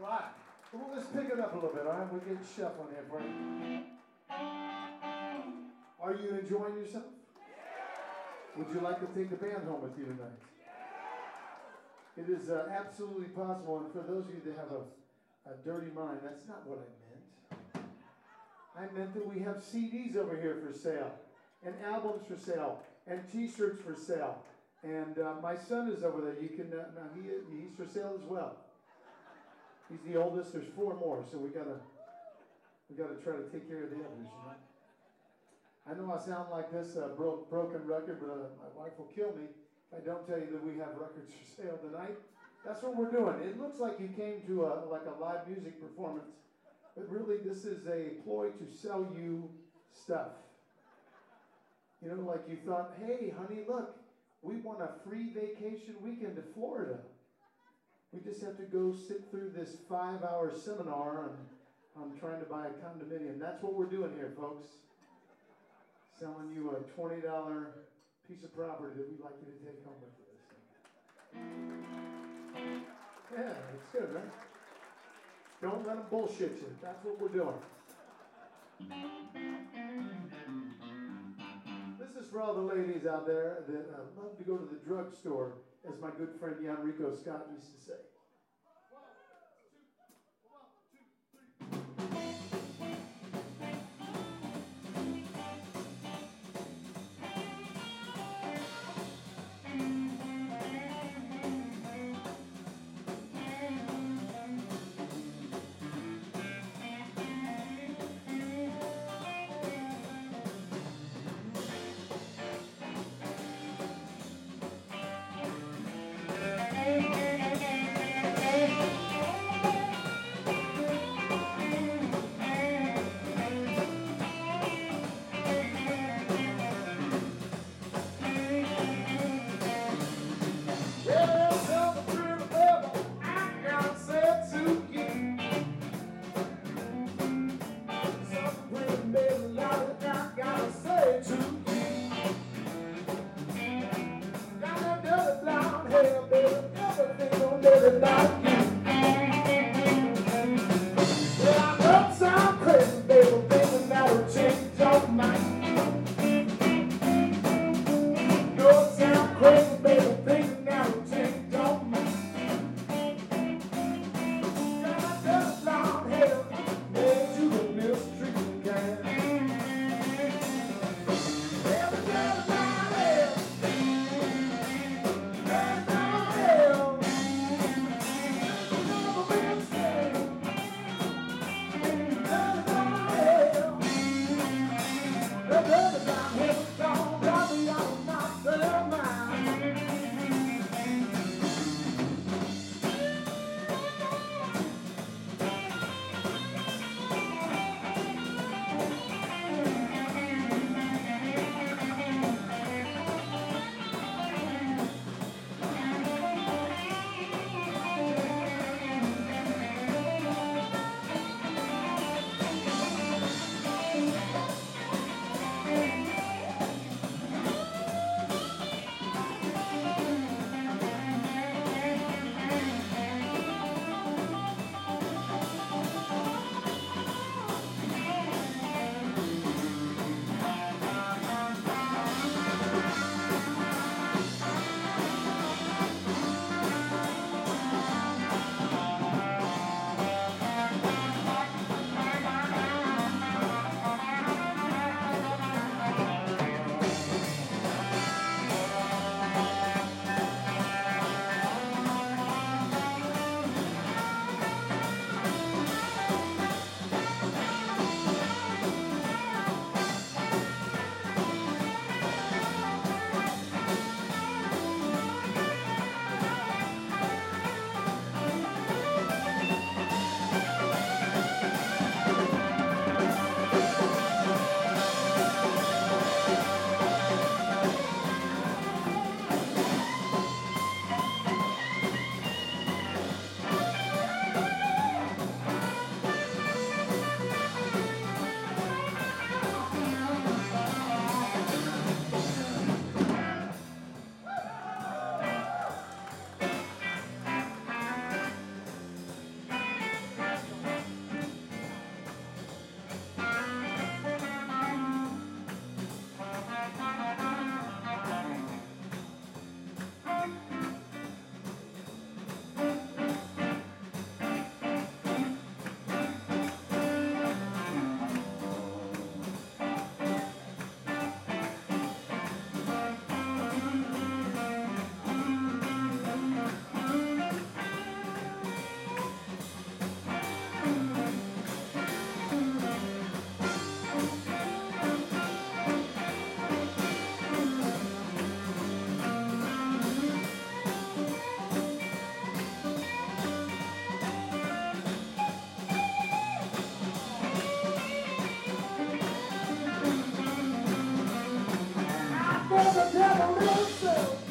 All right. Well, let's pick it up a little bit, all right? We're getting shuffling here you. Are you enjoying yourself? Would you like to take the band home with you tonight? It is uh, absolutely possible, and for those of you that have a, a dirty mind, that's not what I meant. I meant that we have CDs over here for sale, and albums for sale, and T-shirts for sale. And uh, my son is over there. You can uh, now he he's for sale as well. He's the oldest. There's four more, so we gotta we gotta try to take care of the others. You know? I know I sound like this uh, bro- broken record, but uh, my wife will kill me if I don't tell you that we have records for sale tonight. That's what we're doing. It looks like you came to a like a live music performance, but really this is a ploy to sell you stuff. You know, like you thought, hey, honey, look, we want a free vacation weekend to Florida. We just have to go sit through this five hour seminar on, on trying to buy a condominium. That's what we're doing here, folks. Selling you a $20 piece of property that we'd like you to take home with you. Yeah, it's good, right? Don't let them bullshit you. That's what we're doing. This is for all the ladies out there that uh, love to go to the drugstore, as my good friend Jan Rico Scott used to say. the devil himself.